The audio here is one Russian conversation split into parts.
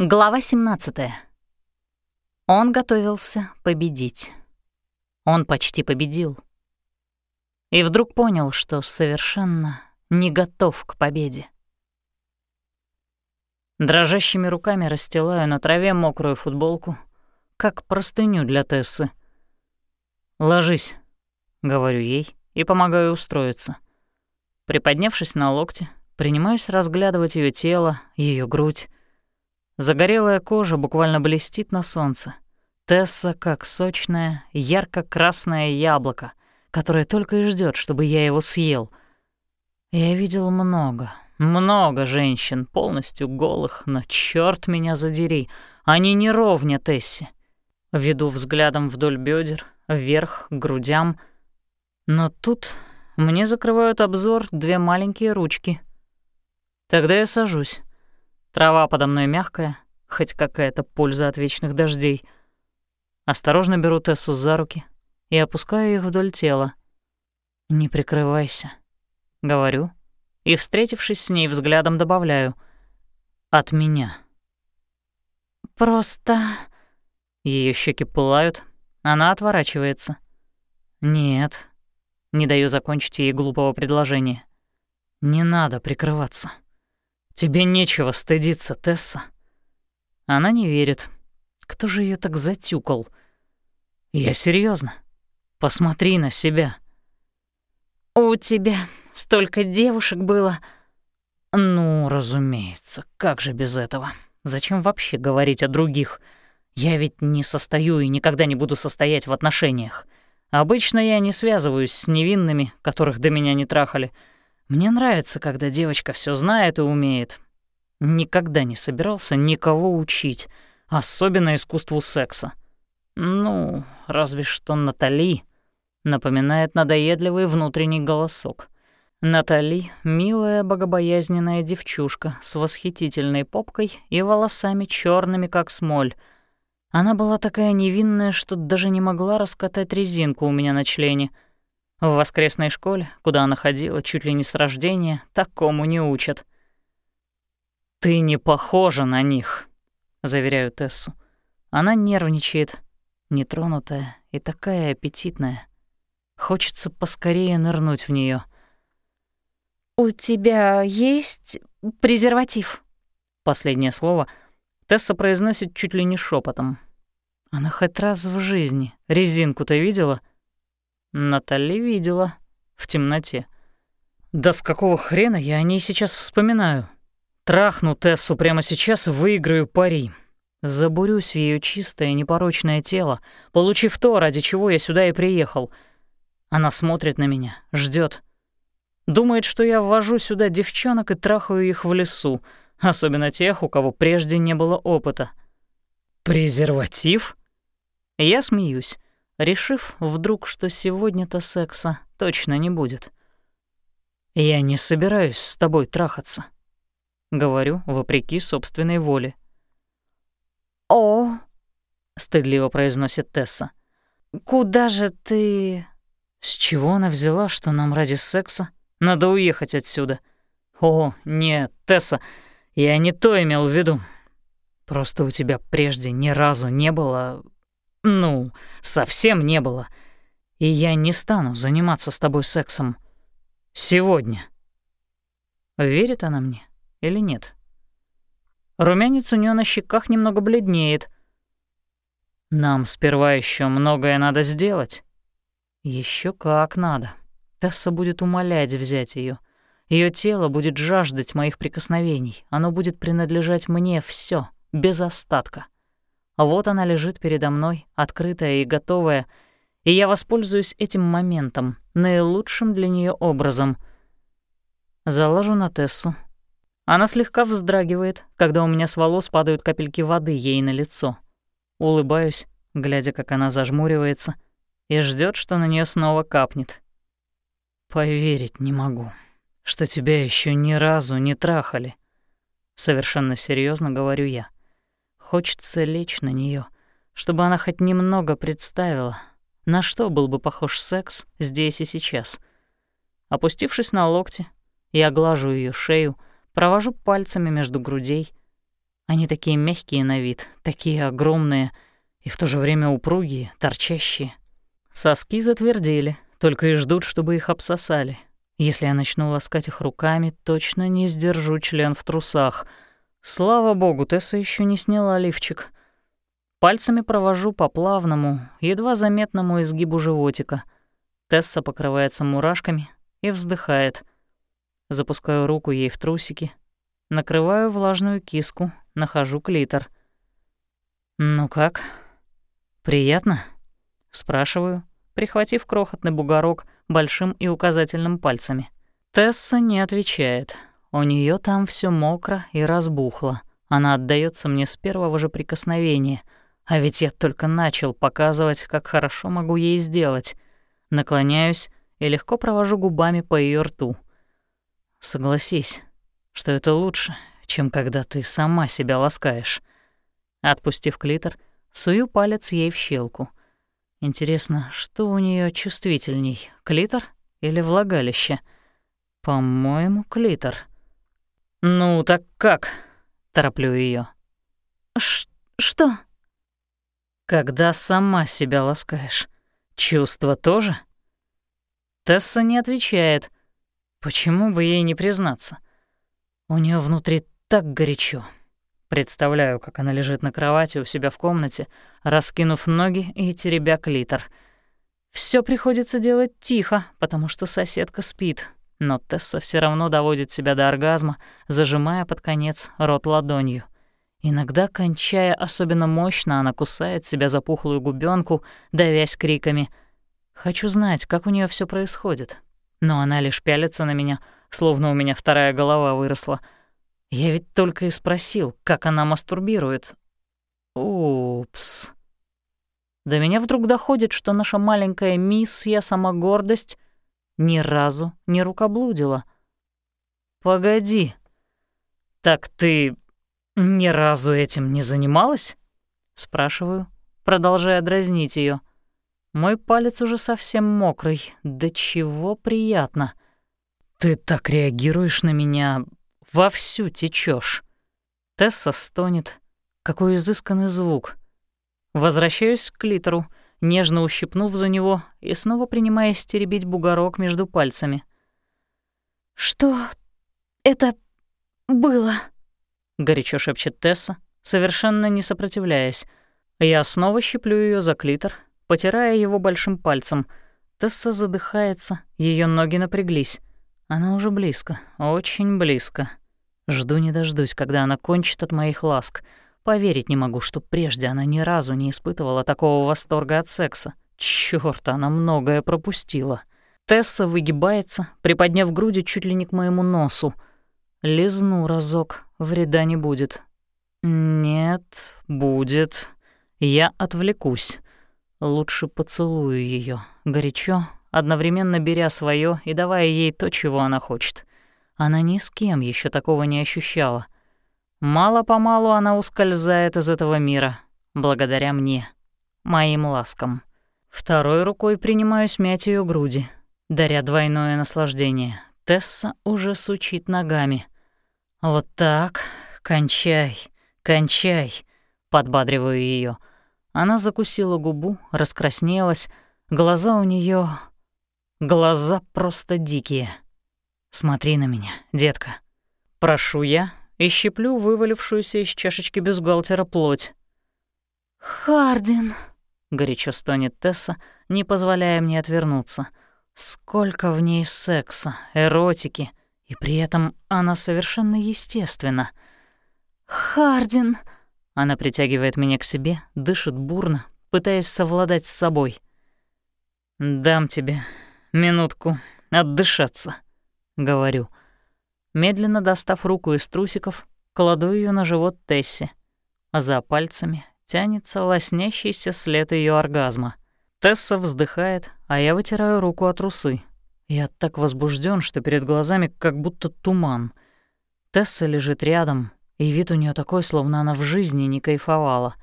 Глава 17. Он готовился победить. Он почти победил. И вдруг понял, что совершенно не готов к победе. Дрожащими руками расстилаю на траве мокрую футболку, как простыню для Тессы. «Ложись», — говорю ей и помогаю устроиться. Приподнявшись на локте, принимаюсь разглядывать ее тело, ее грудь, Загорелая кожа буквально блестит на солнце. Тесса как сочное, ярко-красное яблоко, которое только и ждет, чтобы я его съел. Я видел много, много женщин, полностью голых, но черт меня задери, они не ровня Тессе. Веду взглядом вдоль бедер, вверх, к грудям. Но тут мне закрывают обзор две маленькие ручки. Тогда я сажусь. Трава подо мной мягкая, хоть какая-то польза от вечных дождей. Осторожно беру Тессу за руки и опускаю их вдоль тела. «Не прикрывайся», — говорю, и, встретившись с ней взглядом, добавляю «от меня». «Просто...» Ее щеки пылают, она отворачивается. «Нет», — не даю закончить ей глупого предложения. «Не надо прикрываться». «Тебе нечего стыдиться, Тесса». Она не верит. Кто же ее так затюкал? Я серьезно. Посмотри на себя. У тебя столько девушек было. Ну, разумеется, как же без этого? Зачем вообще говорить о других? Я ведь не состою и никогда не буду состоять в отношениях. Обычно я не связываюсь с невинными, которых до меня не трахали — мне нравится, когда девочка все знает и умеет. Никогда не собирался никого учить, особенно искусству секса. Ну, разве что Натали напоминает надоедливый внутренний голосок. Натали — милая богобоязненная девчушка с восхитительной попкой и волосами черными, как смоль. Она была такая невинная, что даже не могла раскатать резинку у меня на члене — в воскресной школе, куда она ходила чуть ли не с рождения, такому не учат. «Ты не похожа на них», — заверяю Тессу. Она нервничает, нетронутая и такая аппетитная. Хочется поскорее нырнуть в нее. «У тебя есть презерватив?» Последнее слово Тесса произносит чуть ли не шепотом. Она хоть раз в жизни резинку-то видела — Натали видела. В темноте. Да с какого хрена я о ней сейчас вспоминаю? Трахну Тессу прямо сейчас и выиграю пари. Забурюсь в ее чистое непорочное тело, получив то, ради чего я сюда и приехал. Она смотрит на меня, ждет. Думает, что я ввожу сюда девчонок и трахаю их в лесу, особенно тех, у кого прежде не было опыта. Презерватив? Я смеюсь решив вдруг, что сегодня-то секса точно не будет. «Я не собираюсь с тобой трахаться», — говорю, вопреки собственной воле. «О!» — стыдливо произносит Тесса. «Куда же ты...» С чего она взяла, что нам ради секса надо уехать отсюда? О, нет, Тесса, я не то имел в виду. Просто у тебя прежде ни разу не было ну, совсем не было. И я не стану заниматься с тобой сексом. Сегодня. Верит она мне или нет? Румянец у нее на щеках немного бледнеет. Нам сперва еще многое надо сделать. Еще как надо. Тесса будет умолять взять ее. Ее тело будет жаждать моих прикосновений. Оно будет принадлежать мне все, без остатка. Вот она лежит передо мной, открытая и готовая, и я воспользуюсь этим моментом, наилучшим для нее образом. Заложу на Тессу. Она слегка вздрагивает, когда у меня с волос падают капельки воды ей на лицо. Улыбаюсь, глядя, как она зажмуривается, и ждет, что на нее снова капнет. Поверить не могу, что тебя еще ни разу не трахали. Совершенно серьезно говорю я. Хочется лечь на нее, чтобы она хоть немного представила, на что был бы похож секс здесь и сейчас. Опустившись на локти, я глажу ее шею, провожу пальцами между грудей. Они такие мягкие на вид, такие огромные и в то же время упругие, торчащие. Соски затвердели, только и ждут, чтобы их обсосали. Если я начну ласкать их руками, точно не сдержу член в трусах. Слава богу, Тесса еще не сняла лифчик. Пальцами провожу по плавному, едва заметному изгибу животика. Тесса покрывается мурашками и вздыхает. Запускаю руку ей в трусики, накрываю влажную киску, нахожу клитор. «Ну как? Приятно?» — спрашиваю, прихватив крохотный бугорок большим и указательным пальцами. Тесса не отвечает. У нее там все мокро и разбухло. Она отдается мне с первого же прикосновения. А ведь я только начал показывать, как хорошо могу ей сделать. Наклоняюсь и легко провожу губами по ее рту. Согласись, что это лучше, чем когда ты сама себя ласкаешь. Отпустив клитор, сую палец ей в щелку. Интересно, что у нее чувствительней, клитор или влагалище? По-моему, клитор. Ну так как? Тороплю ее. Что? Когда сама себя ласкаешь, чувства тоже? Тесса не отвечает. Почему бы ей не признаться? У нее внутри так горячо. Представляю, как она лежит на кровати у себя в комнате, раскинув ноги и теребя клитор. Все приходится делать тихо, потому что соседка спит, но Тесса все равно доводит себя до оргазма, зажимая под конец рот ладонью. Иногда, кончая особенно мощно, она кусает себя за пухлую губёнку, давясь криками. Хочу знать, как у нее все происходит. Но она лишь пялится на меня, словно у меня вторая голова выросла — я ведь только и спросил, как она мастурбирует. Упс. До меня вдруг доходит, что наша маленькая мисс, я сама гордость, ни разу не рукоблудила. Погоди. Так ты ни разу этим не занималась? Спрашиваю, продолжая дразнить ее. Мой палец уже совсем мокрый. Да чего приятно. Ты так реагируешь на меня, вовсю течешь. Тесса стонет. Какой изысканный звук. Возвращаюсь к клитору, нежно ущипнув за него и снова принимаясь теребить бугорок между пальцами. «Что это было?» — горячо шепчет Тесса, совершенно не сопротивляясь. Я снова щиплю ее за клитор, потирая его большим пальцем. Тесса задыхается, ее ноги напряглись. Она уже близко, очень близко. Жду не дождусь, когда она кончит от моих ласк. Поверить не могу, что прежде она ни разу не испытывала такого восторга от секса. Чёрт, она многое пропустила. Тесса выгибается, приподняв груди чуть ли не к моему носу. Лизну разок, вреда не будет. Нет, будет. Я отвлекусь. Лучше поцелую ее горячо, одновременно беря свое и давая ей то, чего она хочет. Она ни с кем еще такого не ощущала. Мало-помалу она ускользает из этого мира, благодаря мне, моим ласкам. Второй рукой принимаю смять ее груди, даря двойное наслаждение. Тесса уже сучит ногами. «Вот так, кончай, кончай», — подбадриваю ее. Она закусила губу, раскраснелась, глаза у нее Глаза просто дикие. Смотри на меня, детка. Прошу я и щиплю вывалившуюся из чашечки бюстгальтера плоть. «Хардин», — горячо стонет Тесса, не позволяя мне отвернуться. Сколько в ней секса, эротики, и при этом она совершенно естественна. «Хардин», — она притягивает меня к себе, дышит бурно, пытаясь совладать с собой. «Дам тебе минутку отдышаться», — говорю. Медленно достав руку из трусиков, кладу ее на живот Тесси, а за пальцами тянется лоснящийся след ее оргазма. Тесса вздыхает, а я вытираю руку от трусы. Я так возбужден, что перед глазами как будто туман. Тесса лежит рядом, и вид у нее такой, словно она в жизни не кайфовала.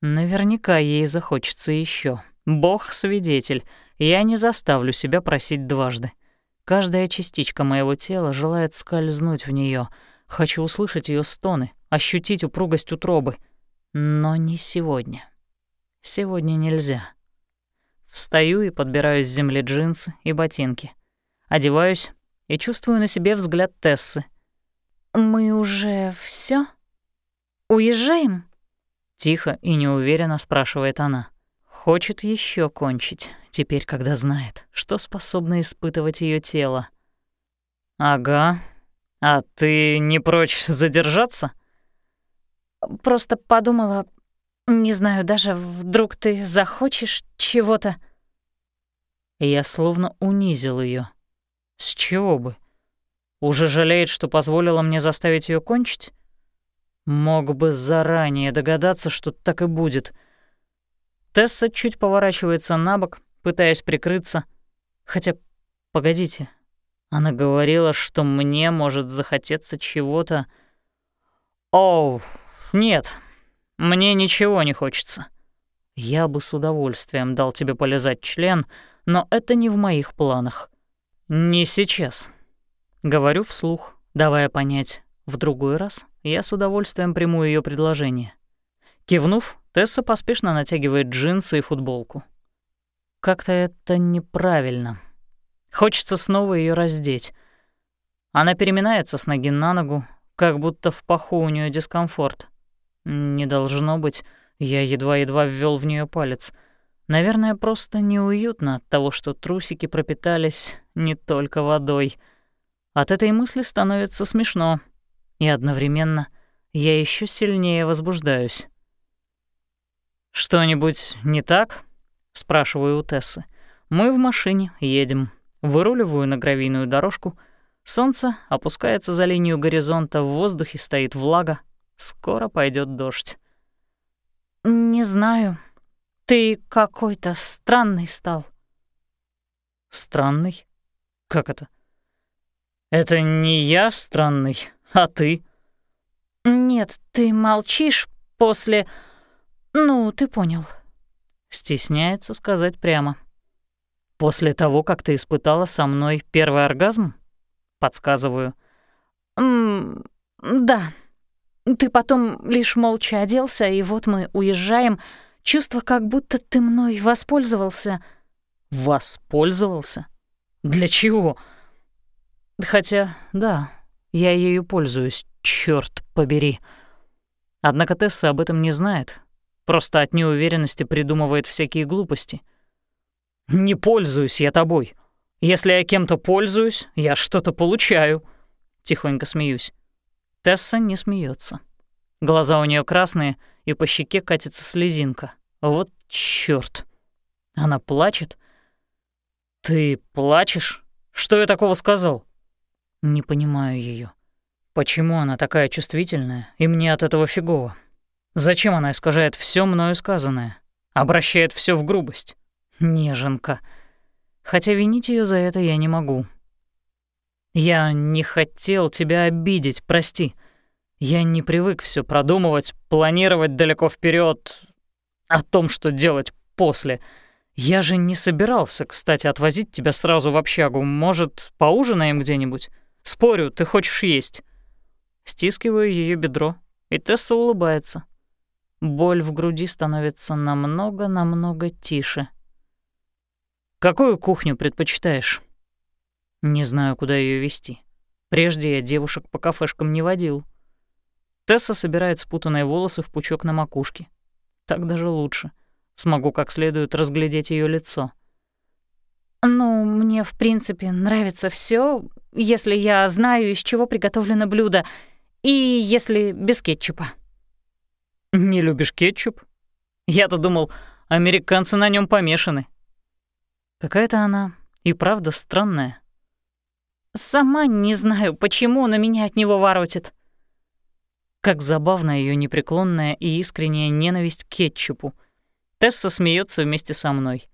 Наверняка ей захочется еще. Бог свидетель — я не заставлю себя просить дважды. Каждая частичка моего тела желает скользнуть в нее. Хочу услышать ее стоны, ощутить упругость утробы. Но не сегодня. Сегодня нельзя. Встаю и подбираю с земли джинсы и ботинки. Одеваюсь и чувствую на себе взгляд Тессы. «Мы уже все? Уезжаем?» Тихо и неуверенно спрашивает она. Хочет еще кончить, теперь, когда знает, что способно испытывать ее тело. «Ага. А ты не прочь задержаться?» «Просто подумала, не знаю, даже вдруг ты захочешь чего-то...» Я словно унизил ее. С чего бы? Уже жалеет, что позволила мне заставить ее кончить? Мог бы заранее догадаться, что так и будет. Тесса чуть поворачивается на бок, пытаясь прикрыться. Хотя, погодите, она говорила, что мне может захотеться чего-то... Оу, нет, мне ничего не хочется. Я бы с удовольствием дал тебе полезать член, но это не в моих планах. Не сейчас. Говорю вслух, давая понять, в другой раз я с удовольствием приму ее предложение. Кивнув, Тесса поспешно натягивает джинсы и футболку. Как-то это неправильно. Хочется снова ее раздеть. Она переминается с ноги на ногу, как будто в паху у нее дискомфорт. Не должно быть, я едва-едва ввел в нее палец. Наверное, просто неуютно от того, что трусики пропитались не только водой. От этой мысли становится смешно, и одновременно я еще сильнее возбуждаюсь. «Что-нибудь не так?» — спрашиваю у Тессы. «Мы в машине, едем. Выруливаю на гравийную дорожку. Солнце опускается за линию горизонта, в воздухе стоит влага. Скоро пойдет дождь. «Не знаю. Ты какой-то странный стал». «Странный? Как это?» «Это не я странный, а ты». «Нет, ты молчишь после... Ну, ты понял». Стесняется сказать прямо. «После того, как ты испытала со мной первый оргазм?» Подсказываю. «М да». Ты потом лишь молча оделся, и вот мы уезжаем. Чувство, как будто ты мной воспользовался». «Воспользовался? Для чего?» «Хотя, да, я ею пользуюсь, черт побери». Однако Тесса об этом не знает, просто от неуверенности придумывает всякие глупости. «Не пользуюсь я тобой. Если я кем-то пользуюсь, я что-то получаю», — тихонько смеюсь. Тесса не смеется. Глаза у нее красные, и по щеке катится слезинка. Вот чёрт. Она плачет. «Ты плачешь? Что я такого сказал?» Не понимаю ее. Почему она такая чувствительная, и мне от этого фигово? Зачем она искажает все мною сказанное? Обращает все в грубость? Неженка. Хотя винить ее за это я не могу. «Я не хотел тебя обидеть, прости. Я не привык все продумывать, планировать далеко вперед о том, что делать после. Я же не собирался, кстати, отвозить тебя сразу в общагу. Может, поужинаем где-нибудь? Спорю, ты хочешь есть». Стискиваю ее бедро, и Тесса улыбается. Боль в груди становится намного-намного тише. «Какую кухню предпочитаешь?» Не знаю, куда ее вести. Прежде я девушек по кафешкам не водил. Тесса собирает спутанные волосы в пучок на макушке. Так даже лучше. Смогу как следует разглядеть ее лицо. «Ну, мне, в принципе, нравится все, если я знаю, из чего приготовлено блюдо, и если без кетчупа». «Не любишь кетчуп? Я-то думал, американцы на нем помешаны». Какая-то она и правда странная. Сама не знаю, почему на меня от него воротит. Как забавна ее непреклонная и искренняя ненависть к кетчупу. Тесса смеется вместе со мной.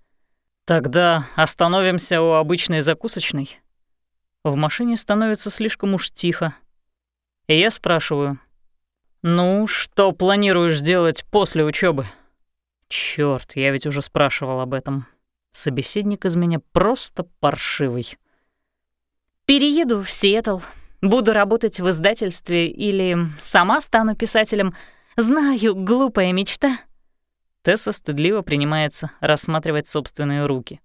Тогда остановимся у обычной закусочной. В машине становится слишком уж тихо. И я спрашиваю. «Ну, что планируешь делать после учебы? Черт, я ведь уже спрашивал об этом. Собеседник из меня просто паршивый. Перееду в Сиэтл. Буду работать в издательстве или сама стану писателем. Знаю, глупая мечта». Тесса стыдливо принимается рассматривать собственные руки.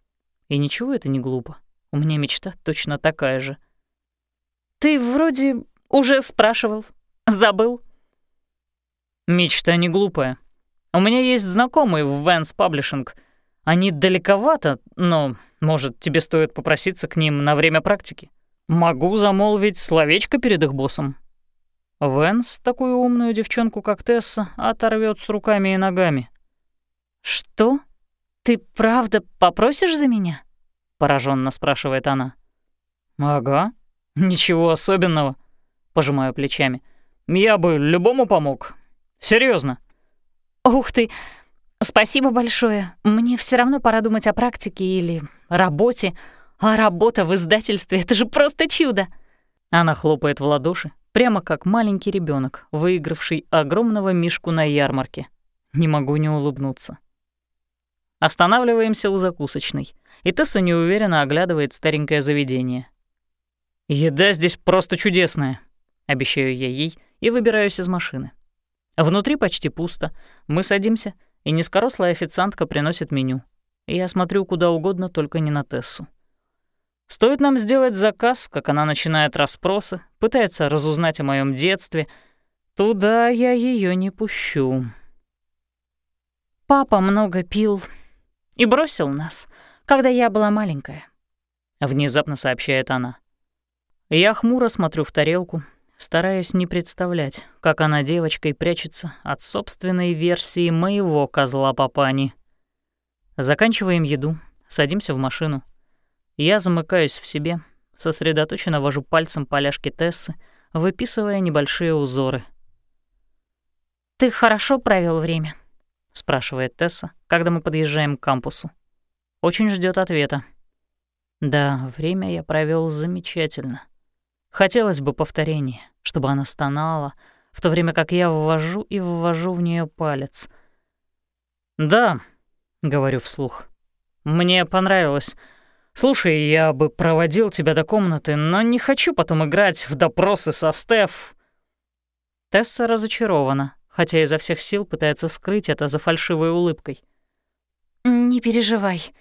И ничего это не глупо. У меня мечта точно такая же. «Ты вроде уже спрашивал. Забыл?» «Мечта не глупая. У меня есть знакомые в Vans Publishing. Они далековато, но, может, тебе стоит попроситься к ним на время практики? Могу замолвить словечко перед их боссом». Венс такую умную девчонку, как Тесса, оторвет с руками и ногами. «Что? Ты правда попросишь за меня?» — пораженно спрашивает она. «Ага», «Ничего особенного», — пожимаю плечами. «Я бы любому помог. Серьезно. «Ух ты! Спасибо большое. Мне все равно пора думать о практике или работе. А работа в издательстве — это же просто чудо!» Она хлопает в ладоши, прямо как маленький ребенок, выигравший огромного мишку на ярмарке. Не могу не улыбнуться. Останавливаемся у закусочной, и Тесса неуверенно оглядывает старенькое заведение. «Еда здесь просто чудесная», — обещаю я ей и выбираюсь из машины. Внутри почти пусто. Мы садимся, и низкорослая официантка приносит меню. Я смотрю куда угодно, только не на Тессу. Стоит нам сделать заказ, как она начинает расспросы, пытается разузнать о моем детстве. Туда я ее не пущу. Папа много пил и бросил нас, когда я была маленькая. Внезапно сообщает она. Я хмуро смотрю в тарелку, стараясь не представлять, как она девочкой прячется от собственной версии моего козла папани. Заканчиваем еду, садимся в машину. Я замыкаюсь в себе, сосредоточенно вожу пальцем по ляжке Тессы, выписывая небольшие узоры. «Ты хорошо провел время?» — спрашивает Тесса, когда мы подъезжаем к кампусу. Очень ждет ответа. Да, время я провел замечательно. Хотелось бы повторения, чтобы она стонала, в то время как я ввожу и ввожу в нее палец. «Да», — говорю вслух, — «мне понравилось. Слушай, я бы проводил тебя до комнаты, но не хочу потом играть в допросы со Стеф». Тесса разочарована, хотя изо всех сил пытается скрыть это за фальшивой улыбкой. «Не переживай.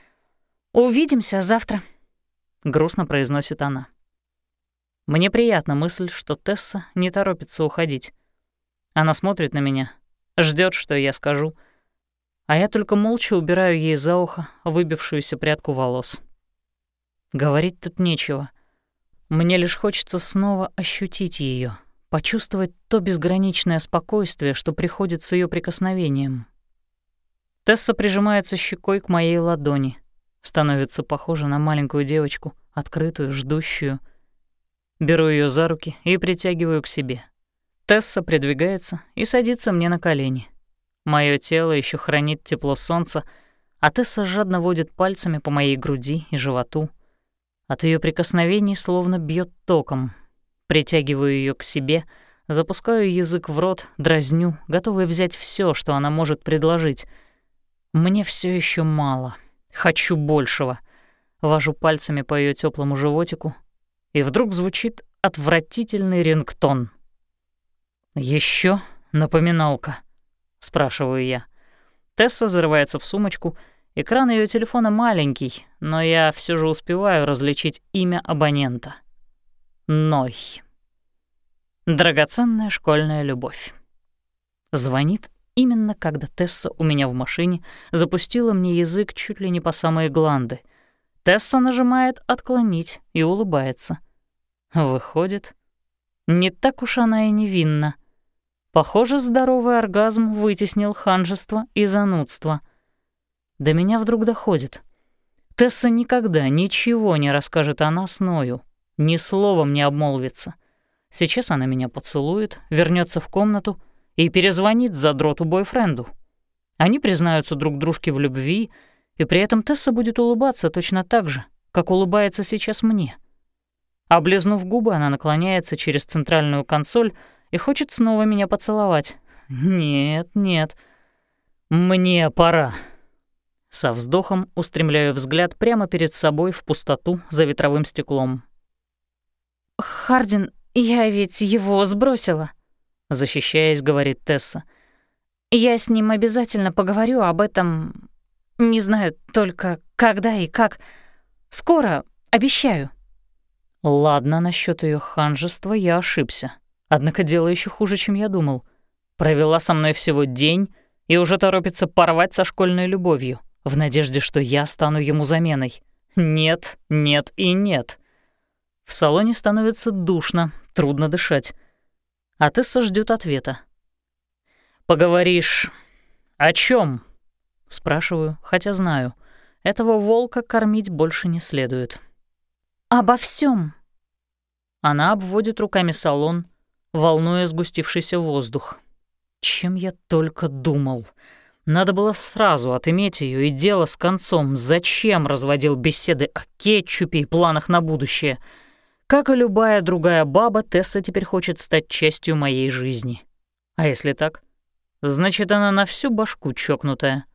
Увидимся завтра», — грустно произносит она. Мне приятна мысль, что Тесса не торопится уходить. Она смотрит на меня, ждет, что я скажу, а я только молча убираю ей за ухо выбившуюся прядку волос. Говорить тут нечего. Мне лишь хочется снова ощутить ее, почувствовать то безграничное спокойствие, что приходит с ее прикосновением. Тесса прижимается щекой к моей ладони, становится похожа на маленькую девочку, открытую, ждущую — Беру ее за руки и притягиваю к себе. Тесса придвигается и садится мне на колени. Мое тело еще хранит тепло солнца, а Тесса жадно водит пальцами по моей груди и животу. От ее прикосновений словно бьет током. Притягиваю ее к себе, запускаю язык в рот, дразню, готовый взять все, что она может предложить. Мне все еще мало. Хочу большего. Вожу пальцами по ее теплому животику, и вдруг звучит отвратительный рингтон. Еще напоминалка?» — спрашиваю я. Тесса зарывается в сумочку. Экран ее телефона маленький, но я все же успеваю различить имя абонента. Ной. Драгоценная школьная любовь. Звонит именно когда Тесса у меня в машине запустила мне язык чуть ли не по самые гланды. Тесса нажимает «отклонить» и улыбается. Выходит, не так уж она и невинна. Похоже, здоровый оргазм вытеснил ханжество и занудство. До меня вдруг доходит. Тесса никогда ничего не расскажет о нас Ною, ни словом не обмолвится. Сейчас она меня поцелует, вернется в комнату и перезвонит за дроту бойфренду. Они признаются друг дружке в любви — и при этом Тесса будет улыбаться точно так же, как улыбается сейчас мне. Облизнув губы, она наклоняется через центральную консоль и хочет снова меня поцеловать. Нет, нет, мне пора. Со вздохом устремляю взгляд прямо перед собой в пустоту за ветровым стеклом. «Хардин, я ведь его сбросила», — защищаясь, говорит Тесса. «Я с ним обязательно поговорю об этом, не знаю только когда и как. Скоро, обещаю». Ладно, насчет ее ханжества я ошибся. Однако дело еще хуже, чем я думал. Провела со мной всего день и уже торопится порвать со школьной любовью, в надежде, что я стану ему заменой. Нет, нет и нет. В салоне становится душно, трудно дышать. А Тесса ждет ответа. «Поговоришь о чем? Спрашиваю, хотя знаю. Этого волка кормить больше не следует. «Обо всем. Она обводит руками салон, волнуя сгустившийся воздух. Чем я только думал. Надо было сразу отыметь ее и дело с концом. Зачем разводил беседы о кетчупе и планах на будущее? Как и любая другая баба, Тесса теперь хочет стать частью моей жизни. А если так? Значит, она на всю башку чокнутая.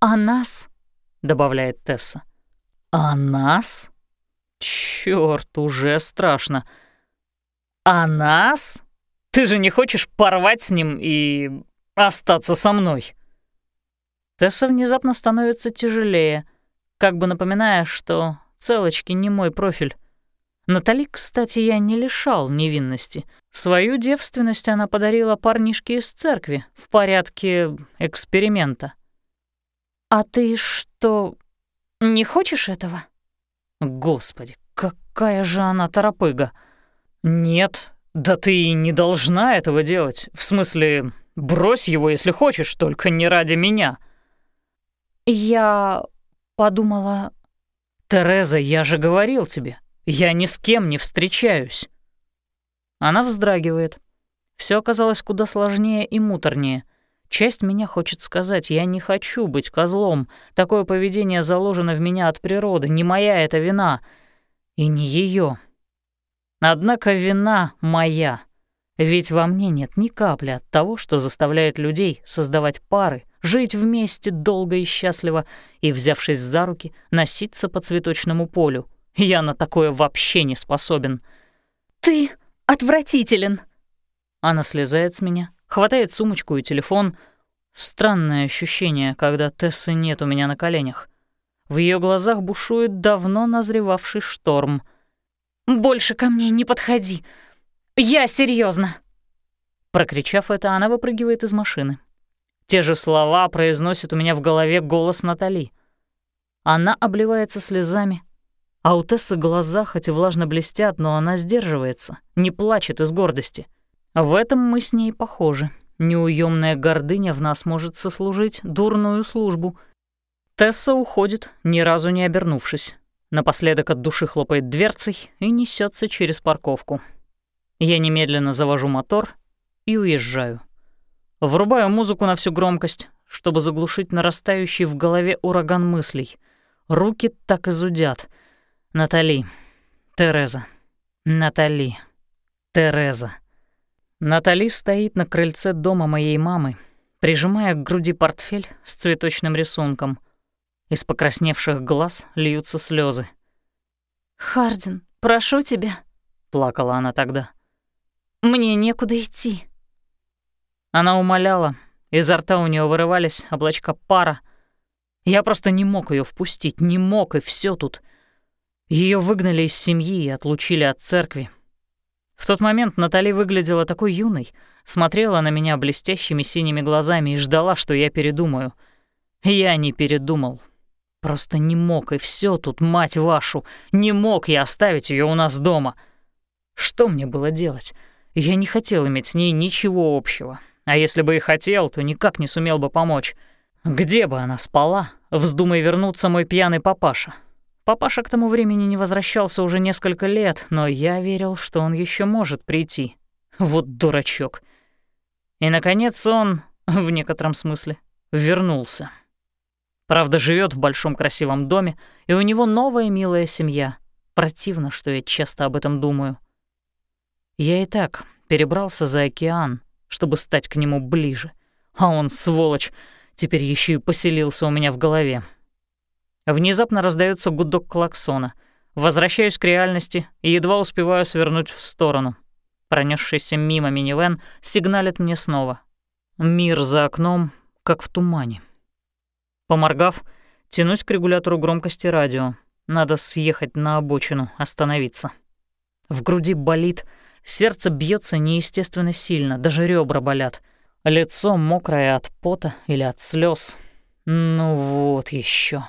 «А нас?» — добавляет Тесса. «А нас?» Чёрт, уже страшно. «А нас? Ты же не хочешь порвать с ним и остаться со мной?» Тесса внезапно становится тяжелее, как бы напоминая, что целочки не мой профиль. Натали, кстати, я не лишал невинности. Свою девственность она подарила парнишке из церкви в порядке эксперимента. «А ты что, не хочешь этого?» Господи, какая же она торопыга. Нет, да ты и не должна этого делать. В смысле, брось его, если хочешь, только не ради меня. Я подумала... Тереза, я же говорил тебе, я ни с кем не встречаюсь. Она вздрагивает. Все оказалось куда сложнее и муторнее — Часть меня хочет сказать, я не хочу быть козлом. Такое поведение заложено в меня от природы, не моя это вина. И не ее. Однако вина моя. Ведь во мне нет ни капли от того, что заставляет людей создавать пары, жить вместе долго и счастливо и, взявшись за руки, носиться по цветочному полю. Я на такое вообще не способен. «Ты отвратителен!» Она слезает с меня, хватает сумочку и телефон. Странное ощущение, когда Тессы нет у меня на коленях. В ее глазах бушует давно назревавший шторм. «Больше ко мне не подходи! Я серьезно. Прокричав это, она выпрыгивает из машины. Те же слова произносит у меня в голове голос Натали. Она обливается слезами, а у Тессы глаза хоть и влажно блестят, но она сдерживается, не плачет из гордости — в этом мы с ней похожи. Неуемная гордыня в нас может сослужить дурную службу. Тесса уходит, ни разу не обернувшись. Напоследок от души хлопает дверцей и несется через парковку. Я немедленно завожу мотор и уезжаю. Врубаю музыку на всю громкость, чтобы заглушить нарастающий в голове ураган мыслей. Руки так и зудят. Натали. Тереза. Натали. Тереза. Натали стоит на крыльце дома моей мамы, прижимая к груди портфель с цветочным рисунком. Из покрасневших глаз льются слезы. «Хардин, прошу тебя», — плакала она тогда. «Мне некуда идти». Она умоляла, изо рта у нее вырывались облачка пара. Я просто не мог ее впустить, не мог, и все тут. Ее выгнали из семьи и отлучили от церкви, в тот момент Натали выглядела такой юной, смотрела на меня блестящими синими глазами и ждала, что я передумаю. Я не передумал. Просто не мог, и все тут, мать вашу, не мог я оставить ее у нас дома. Что мне было делать? Я не хотел иметь с ней ничего общего. А если бы и хотел, то никак не сумел бы помочь. Где бы она спала, вздумай вернуться мой пьяный папаша? Папаша к тому времени не возвращался уже несколько лет, но я верил, что он еще может прийти. Вот дурачок. И, наконец, он, в некотором смысле, вернулся. Правда, живет в большом красивом доме, и у него новая милая семья. Противно, что я часто об этом думаю. Я и так перебрался за океан, чтобы стать к нему ближе. А он, сволочь, теперь еще и поселился у меня в голове. Внезапно раздается гудок клаксона. Возвращаюсь к реальности и едва успеваю свернуть в сторону. Пронесшийся мимо минивэн сигналит мне снова. Мир за окном, как в тумане. Поморгав, тянусь к регулятору громкости радио. Надо съехать на обочину, остановиться. В груди болит, сердце бьется неестественно сильно, даже ребра болят. Лицо мокрое от пота или от слез. Ну вот еще.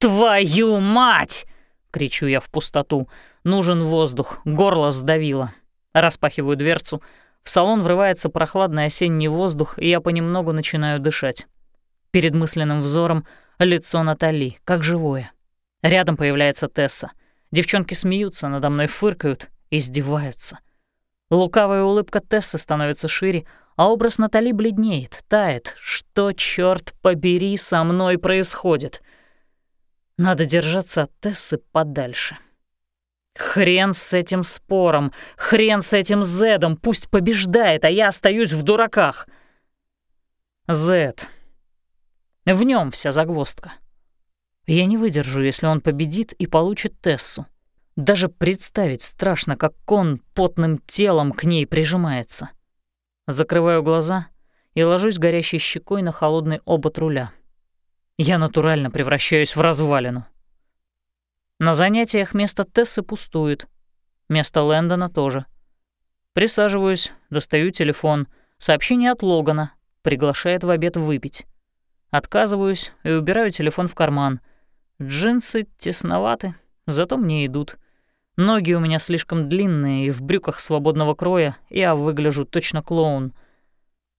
«Твою мать!» — кричу я в пустоту. Нужен воздух, горло сдавило. Распахиваю дверцу. В салон врывается прохладный осенний воздух, и я понемногу начинаю дышать. Перед мысленным взором лицо Натали, как живое. Рядом появляется Тесса. Девчонки смеются, надо мной фыркают, издеваются. Лукавая улыбка Тессы становится шире, а образ Натали бледнеет, тает. Что, черт побери, со мной происходит? Надо держаться от Тессы подальше. Хрен с этим спором, хрен с этим Зедом, пусть побеждает, а я остаюсь в дураках. Зед. В нем вся загвоздка. Я не выдержу, если он победит и получит Тессу. Даже представить страшно, как он потным телом к ней прижимается. Закрываю глаза и ложусь горящей щекой на холодный обод руля. Я натурально превращаюсь в развалину. На занятиях место Тессы пустует. Место Лэндона тоже. Присаживаюсь, достаю телефон. Сообщение от Логана. Приглашает в обед выпить. Отказываюсь и убираю телефон в карман. Джинсы тесноваты, зато мне идут. Ноги у меня слишком длинные, и в брюках свободного кроя я выгляжу точно клоун.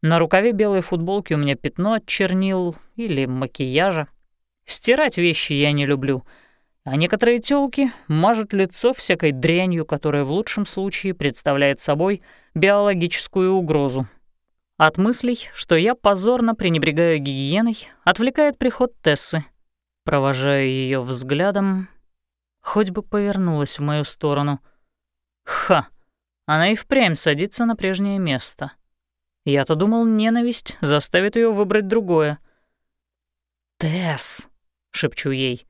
На рукаве белой футболки у меня пятно от чернил или макияжа. Стирать вещи я не люблю, а некоторые тёлки мажут лицо всякой дрянью, которая в лучшем случае представляет собой биологическую угрозу. От мыслей, что я позорно пренебрегаю гигиеной, отвлекает приход Тессы. Провожаю ее взглядом, хоть бы повернулась в мою сторону. Ха! Она и впрямь садится на прежнее место. Я-то думал, ненависть заставит ее выбрать другое. «Тесс!» — шепчу ей.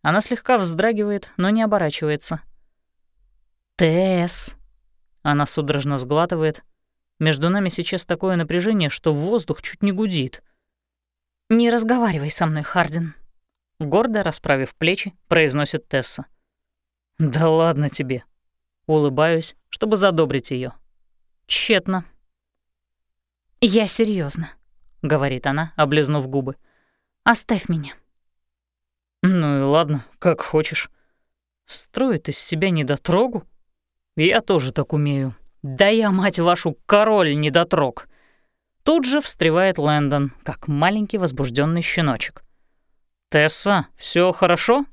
Она слегка вздрагивает, но не оборачивается. «Тесс!» Она судорожно сглатывает, между нами сейчас такое напряжение, что воздух чуть не гудит. «Не разговаривай со мной, Хардин», — гордо расправив плечи, произносит Тесса. «Да ладно тебе». Улыбаюсь, чтобы задобрить ее. Тщетно. «Я серьезно, говорит она, облизнув губы. «Оставь меня». «Ну и ладно, как хочешь. Строит из себя недотрогу? Я тоже так умею». «Да я, мать вашу, король недотрог!» Тут же встревает Лэндон, как маленький возбужденный щеночек. «Тесса, все хорошо?»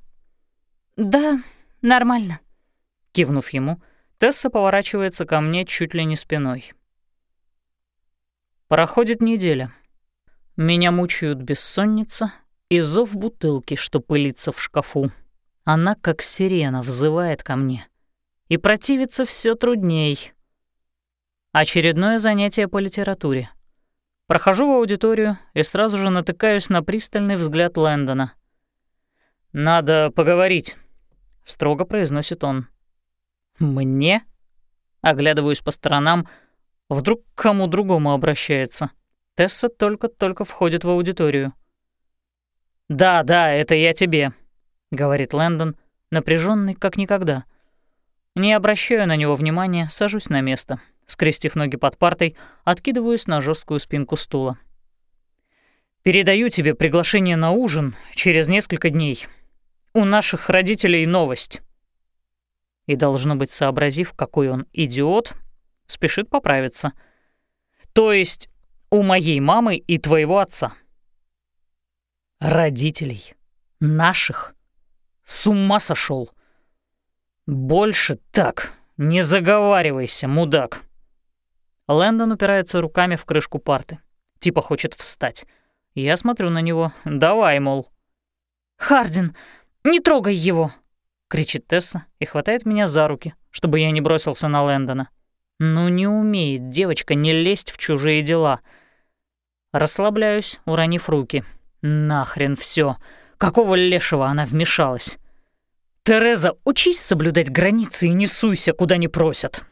«Да, нормально», — кивнув ему, Тесса поворачивается ко мне чуть ли не спиной. Проходит неделя. Меня мучают бессонница и зов бутылки, что пылится в шкафу. Она, как сирена, взывает ко мне. И противиться все трудней. Очередное занятие по литературе. Прохожу в аудиторию и сразу же натыкаюсь на пристальный взгляд Лэндона. «Надо поговорить», — строго произносит он. «Мне?» Оглядываюсь по сторонам. Вдруг к кому другому обращается. Тесса только-только входит в аудиторию. «Да, да, это я тебе», — говорит Лэндон, напряженный как никогда. Не обращаю на него внимания, сажусь на место. Скрестив ноги под партой, откидываюсь на жесткую спинку стула. «Передаю тебе приглашение на ужин через несколько дней. У наших родителей новость». И, должно быть, сообразив, какой он идиот, спешит поправиться. «То есть у моей мамы и твоего отца». «Родителей. Наших. С ума сошел. Больше так. Не заговаривайся, мудак». Лэндон упирается руками в крышку парты. Типа хочет встать. Я смотрю на него. «Давай, мол». «Хардин, не трогай его!» — кричит Тесса и хватает меня за руки, чтобы я не бросился на Лэндона. Ну не умеет девочка не лезть в чужие дела. Расслабляюсь, уронив руки. Нахрен все. Какого лешего она вмешалась? Тереза, учись соблюдать границы и не суйся, куда не просят.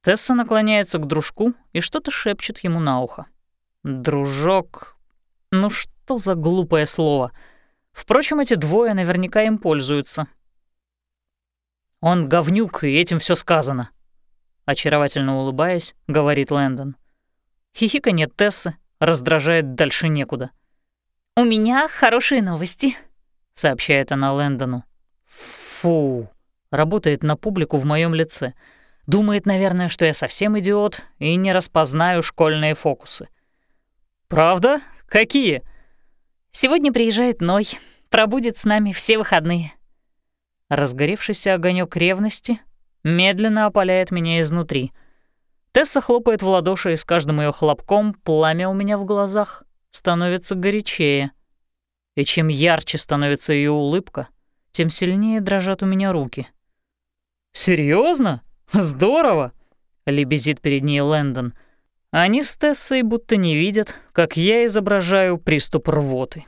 Тесса наклоняется к дружку и что-то шепчет ему на ухо. Дружок... Ну что за глупое слово? Впрочем, эти двое наверняка им пользуются. Он говнюк, и этим все сказано. Очаровательно улыбаясь, говорит Лэндон. Хихиканье Тессы раздражает дальше некуда. «У меня хорошие новости», — сообщает она Лэндону. «Фу!» — работает на публику в моем лице. Думает, наверное, что я совсем идиот и не распознаю школьные фокусы. «Правда? Какие?» «Сегодня приезжает Ной, пробудет с нами все выходные». Разгоревшийся огонек ревности медленно опаляет меня изнутри. Тесса хлопает в ладоши, и с каждым ее хлопком пламя у меня в глазах становится горячее. И чем ярче становится ее улыбка, тем сильнее дрожат у меня руки. Серьезно? Здорово!» — лебезит перед ней Лэндон. Они с Тессой будто не видят, как я изображаю приступ рвоты.